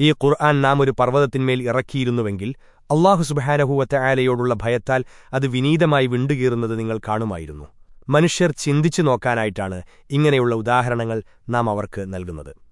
ഈ ഖുർആൻ നാം ഒരു പർവതത്തിന്മേൽ ഇറക്കിയിരുന്നുവെങ്കിൽ അള്ളാഹു സുബഹാനഹൂവത്തെ ആലയോടുള്ള ഭയത്താൽ അത് വിനീതമായി വിണ്ടുകീറുന്നത് നിങ്ങൾ കാണുമായിരുന്നു. മനുഷ്യർ ചിന്തിച്ചു നോക്കാനായിട്ടാണ് ഇങ്ങനെയുള്ള ഉദാഹരണങ്ങൾ നാം അവർക്ക് നൽകുന്നത്.